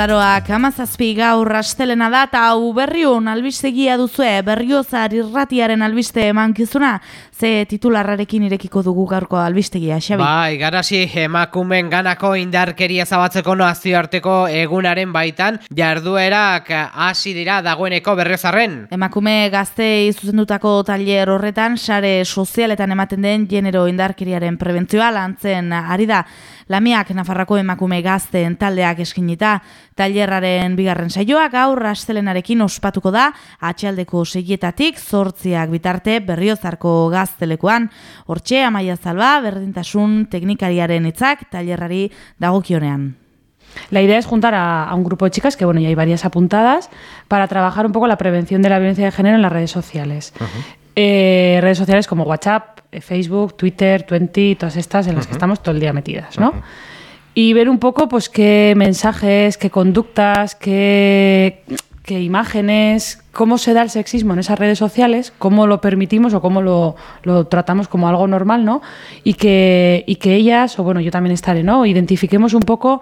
Azaroak amazazpi gaur rastelena da eta hau berriun albistegia duzue berriozar irratiaren albiste emankizuna ze titularrarekin irekiko dugu gaurko albistegia, Xabi? Bai, garasi emakumen ganako indarkeria zabatzeko nazioarteko egunaren baitan jarduerak hasi dira dagoeneko berriozarren. Emakume gazte izuzendutako tailer horretan sare sozialetan ematen den genero indarkeriaren prebentzioa lantzen ari da. Lamiak Nafarrako emakume gazteen taldeak eskinita tailerraren bigarren saioa gaur astelenarekin ospatuko da atxaldeko seietatik zortziak bitarte berriozarko gaztelekoan. Hortxe, amaia zalba, berdintasun teknikariaren hitzak tailerrari dagokionean. La idea es juntar a, un grupo de chicas, que bueno, ya hay varias apuntadas, para trabajar un poco la prevención de la violencia de género en las redes sociales. Eh, redes sociales como WhatsApp, eh, Facebook, Twitter, Twenty, todas estas en las que estamos todo el día metidas, ¿no? Y ver un poco, pues, qué mensajes, qué conductas, qué, qué, imágenes, cómo se da el sexismo en esas redes sociales, cómo lo permitimos o cómo lo, lo tratamos como algo normal, ¿no? Y que, y que ellas, o bueno, yo también estaré, ¿no? Identifiquemos un poco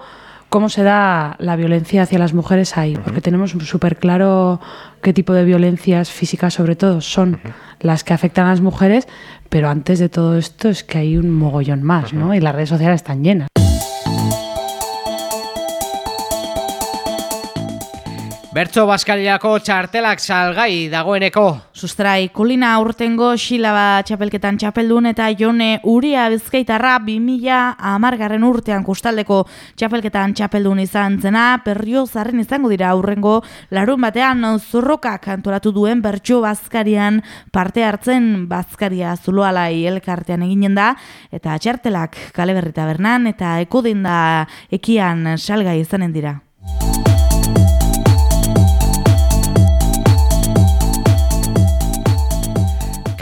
cómo se da la violencia hacia las mujeres ahí, porque tenemos súper claro qué tipo de violencias físicas sobre todo son las que afectan a las mujeres, pero antes de todo esto es que hay un mogollón más, ¿no? Y las redes sociales están llenas. Bertso Baskaliako txartelak salgai dagoeneko. Sustrai, Kolina urtengo xilaba txapelketan txapeldun eta jone uria bizkaitarra 2000 amargarren urtean kustaldeko txapelketan txapeldun izan zena, perrio zarren izango dira aurrengo larun batean zurrokak antolatu duen bertso Baskarian parte hartzen Baskaria zuloalai elkartean eginen da, eta txartelak kale berrita bernan eta ekodin da ekian salgai izanen dira.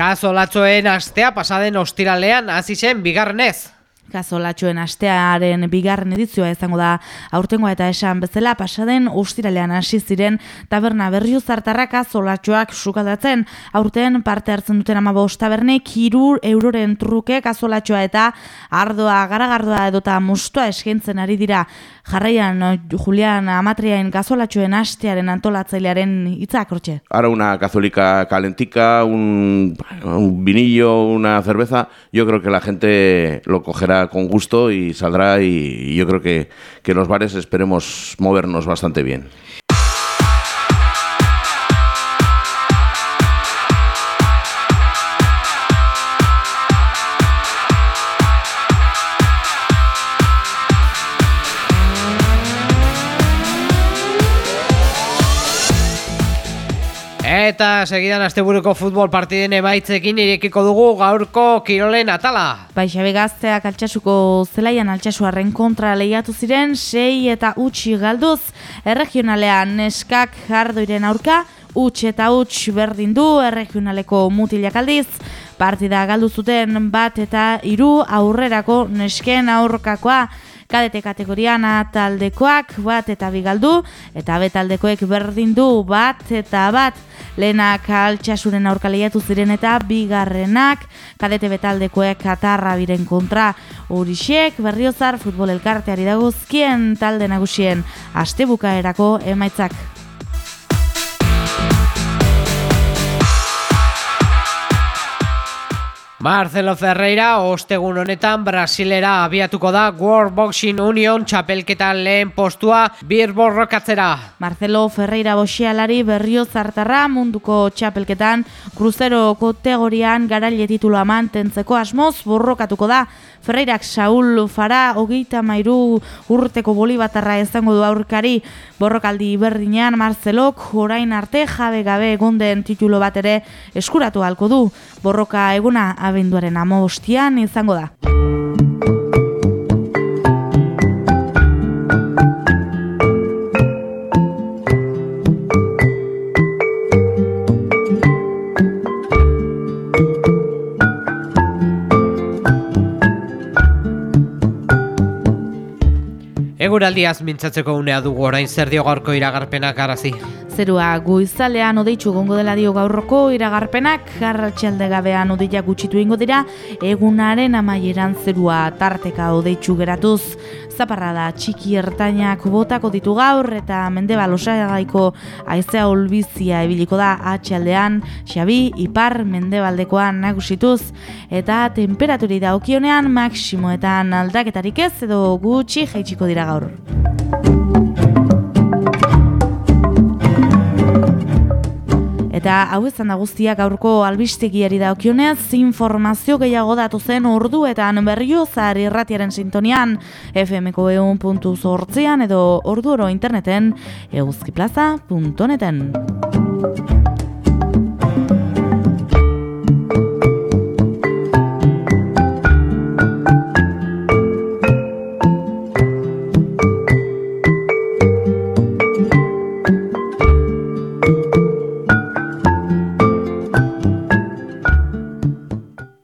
Kaso latzoen astea pasaden ostiralean hasi zen bigarrenez. Kazolatxoen astearen bigarren edizioa izango da. Aurtengoa eta esan bezala pasaden ustiralean hasi ziren taberna berrio zartarrak kazolatxoak sukaldatzen. Aurten parte hartzen duten ama tabernek hiru euroren truke kazolatxoa eta ardoa garagardoa edota mustoa eskaintzen ari dira. Jarraian Julian Amatriain kazolatxoen astearen antolatzailearen hitzak hortxe. Ahora una cazolika calentica, un, un vinillo, una cerveza, yo creo que la gente lo cogerá con gusto y saldrá y, yo creo que, que los bares esperemos movernos bastante bien. Eta segidan asteburuko futbol partiden emaitzekin irekiko dugu gaurko kirolen atala. Baixa begazteak altxasuko zelaian altxasuarren kontra lehiatu ziren, sei eta utxi galduz, erregionalean neskak jardoiren aurka, utx eta utx berdin du erregionaleko mutilak aldiz, partida galdu zuten bat eta hiru aurrerako nesken aurkakoa, kadete kategorian taldekoak bat eta bigaldu, eta betaldekoek berdin du bat eta bat lehenak altxasuren aurka lehiatu ziren eta bigarrenak kadete betaldekoek atarra biren kontra urixek berriozar futbol elkarteari dagozkien talde nagusien astebukaerako emaitzak. Marcelo Ferreira ostegun honetan Brasilera abiatuko da World Boxing Union txapelketan lehen postua bir borrokatzera. Marcelo Ferreira boxialari berrio zartarra munduko txapelketan kruzero kategorian garaile tituloa mantentzeko asmoz borrokatuko da. Ferreirak Saul Fara hogeita mairu urteko bolibatarra ezango du aurkari borrokaldi berdinean Marcelok orain arte jabe gabe egonden titulo bat ere eskuratu halko du. Borroka eguna abenduaren amostian izango da. Eguraldiaz mintzatzeko unea dugu orain zer dio gaurko iragarpenak arazi. Zerua goizalean odeitzu gongo dela dio gaurroko iragarpenak, garratxalde gabean odeia gutxitu ingo dira, egunaren amaieran zerua tarteka odeitzu geratuz. Zaparra da txiki ertainak botako ditu gaur eta mendebal osagaiko aizea olbizia ebiliko da atxaldean, xabi, ipar, mendebaldekoan nagusituz, eta temperaturi da okionean maksimoetan aldaketarik ez edo gutxi jaitsiko dira gaur. Eta hau izan da guztiak gaurko albistegiari da okionez, informazio gehiago datu zen ordu eta berrio zari irratiaren sintonian fmko egun puntu edo ordu oro interneten eguzkiplaza.neten.